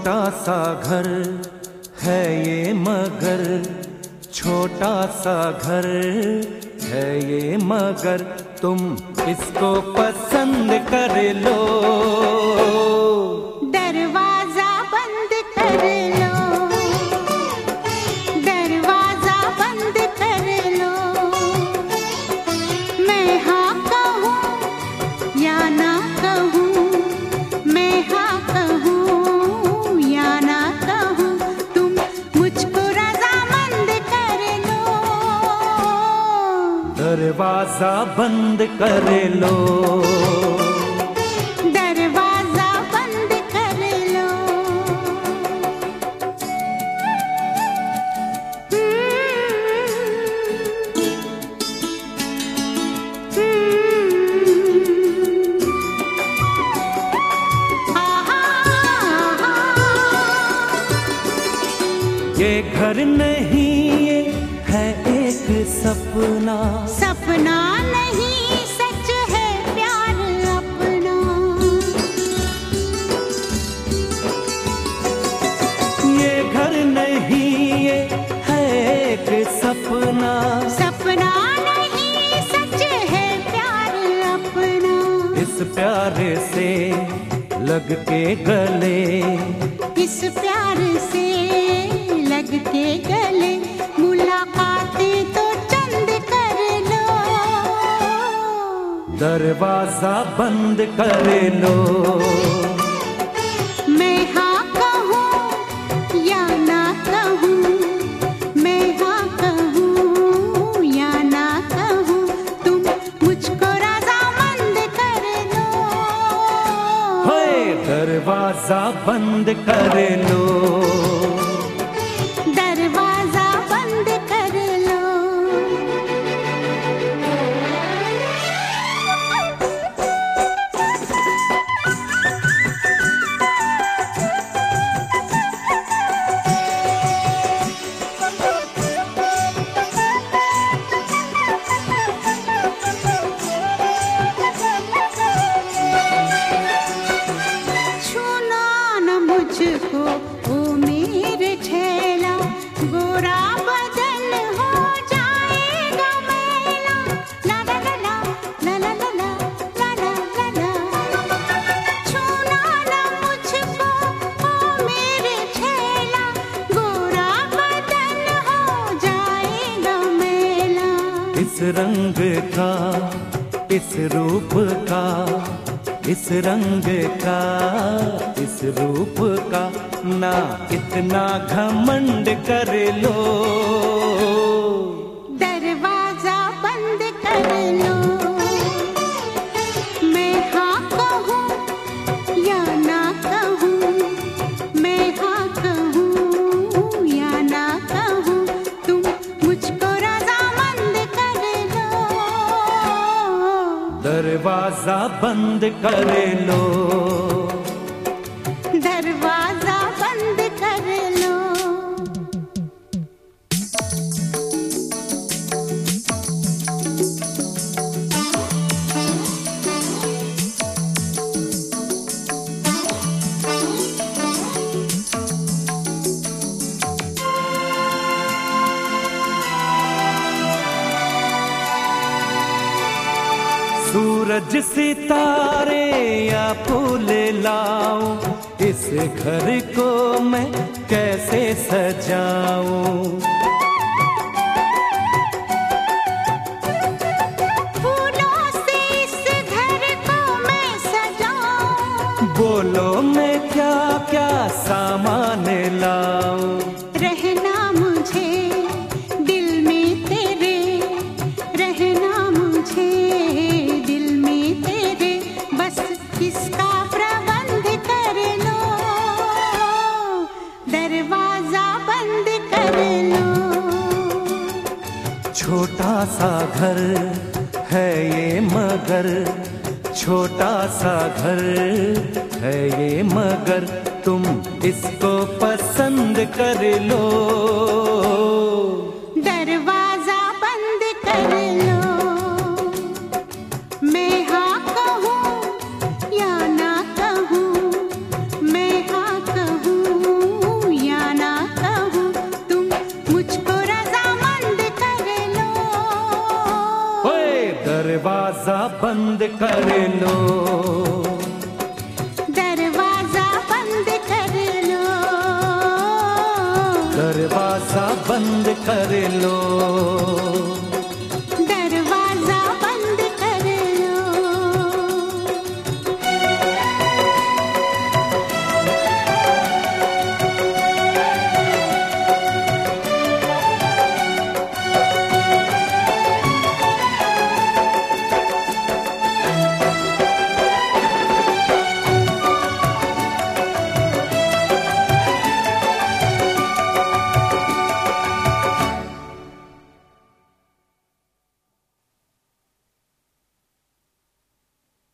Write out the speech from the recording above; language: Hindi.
छोटा सा घर है ये मगर छोटा सा घर है ये मगर, तुम इसको पसंद कर लो। दरवाज़ा बंद कर लो। दरवाज़ा बंद कर लो। ये घर नहीं सपना। सपना नहीं सच है प्यार अपना। ये घर नहीं ये है एक सपना। सपना नहीं सच है प्यार अपना। इस प्यारे से लग के गले। इस प्यार से दरवाज़ा बंद कर लो। मैं हाँ कहूँ या ना कहूँ? मैं हाँ कहूँ या ना कहूँ? तुम मुझको रजामंद कर लो। दरवाज़ा बंद कर लो। हो जाएगा हो इस रंग का इस रूप का इस रंग का इस रूप का ना इतना घमंड कर लो। दरवाज़ा बंद कर लो। सूरज सितारे या फूल लाओ इस घर को मैं कैसे सजाऊं? फूलों से इस घर को मैं सजाऊं। बोलो मैं क्या क्या सामान लाऊं? छोटा सा घर है ये मगर, छोटा सा घर है ये मगर, तुम इसको पसंद कर लो। बंद कर लो। दरवाज़ा बंद कर लो। दरवाज़ा बंद कर लो।